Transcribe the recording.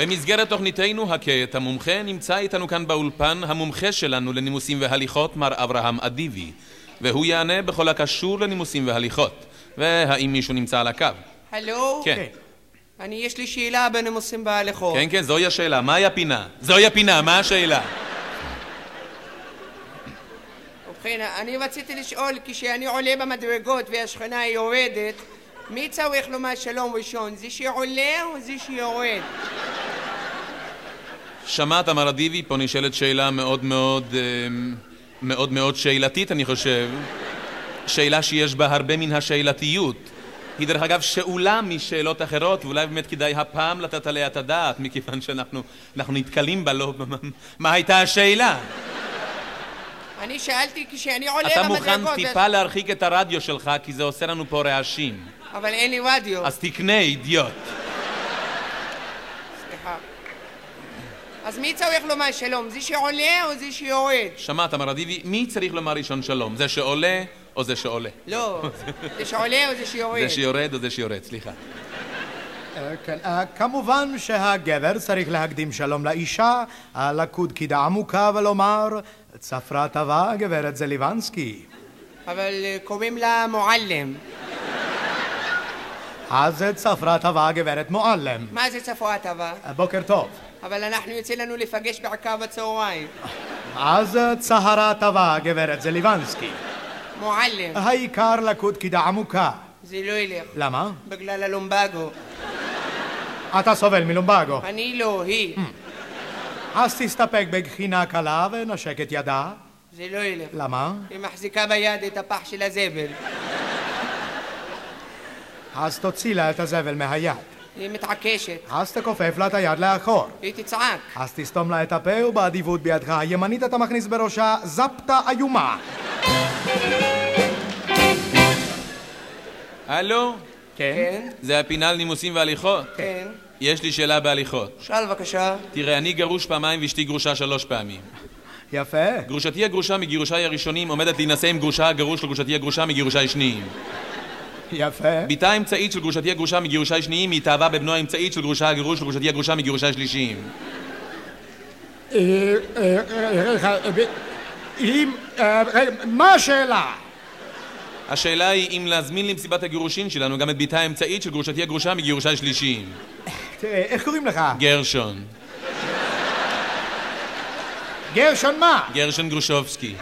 במסגרת תוכניתנו הכה את המומחה נמצא איתנו כאן באולפן המומחה שלנו לנימוסים והליכות מר אברהם אדיבי והוא יענה בכל הקשור לנימוסים והליכות והאם מישהו נמצא על הקו? הלו? כן. אני, יש לי שאלה בנימוסים בהליכות. כן כן זוהי השאלה, מהי הפינה? זוהי הפינה, מה השאלה? ובכן, אני רציתי לשאול, כשאני עולה במדרגות והשכנה יורדת, מי צריך לומר שלום ראשון? זה שעולה או זה שיורד? שמעת מר אדיבי, פה נשאלת שאלה מאוד מאוד אמ, מאוד מאוד שאלתית אני חושב. שאלה שיש בה הרבה מן השאלתיות. היא דרך אגב שאולה משאלות אחרות ואולי באמת כדאי הפעם לתת עליה את הדעת מכיוון שאנחנו אנחנו נתקלים בה לא... מה הייתה השאלה? אני שאלתי כשאני עולה אתה במדרגות... מוכן טיפה להרחיק את הרדיו שלך כי זה עושה לנו פה רעשים. אבל אין לי רדיו. אז תקנה אידיוט סליחה. אז מי צריך לומר שלום? זה שעולה או זה שיורד? שמעת מר אדיבי, מי צריך לומר ראשון שלום? זה שעולה או זה שעולה? לא. זה שעולה או זה שיורד? זה שיורד או זה שיורד, סליחה אה, כן, אה, כמובן שהגבר צריך להקדים שלום לאישה, לקוד קידה עמוקה ולומר צפרה טובה גברת זליבנסקי. אבל אה, קוראים לה מועלם. אז צפרה טובה גברת מועלם. מה זה צפואה טובה? אה, בוקר טוב. אבל אנחנו יוצא לנו לפגש בעיקר בצהריים. אז צהרה טובה גברת זליבנסקי. מועלם. העיקר לקוד קידה עמוקה. זה לא ילך. למה? בגלל הלומבגו. אתה סובל מלומבגו. אני לא, היא. אז תסתפק בגחינה קלה ונשק את ידה. זה לא ילך. למה? היא מחזיקה ביד את הפח של הזבל. אז תוציא לה את הזבל מהיד. היא מתעקשת. אז תכופף לה את היד לאחור. היא תצעק. אז תסתום לה את הפה ובאדיבות בידך הימנית אתה מכניס בראשה זפטה איומה. הלו? כן? זה הפינה לנימוסים והליכות? כן. יש לי שאלה בהליכות. שאל בבקשה. תראה, אני גרוש פעמיים ואשתי גרושה שלוש פעמים. יפה. גרושתי הגרושה מגירושיי הראשונים עומדת להינשא עם גרושה הגרוש לגרושתי הגרושה מגירושיי שניים. יפה. בתה האמצעית של גרושתי הגרושה מגירושיי שניים היא התאהבה בבנו האמצעית של גרושה הגרוש לגרושתי הגרושה מגירושיי שלישיים. מה השאלה? השאלה היא אם להזמין למסיבת הגירושין שלנו גם את בתה האמצעית של גרושתי הגרושה מגירושיי שלישיים. תראה, איך קוראים לך? גרשון. גרשון מה? גרשון גרושובסקי.